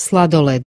Sladoled.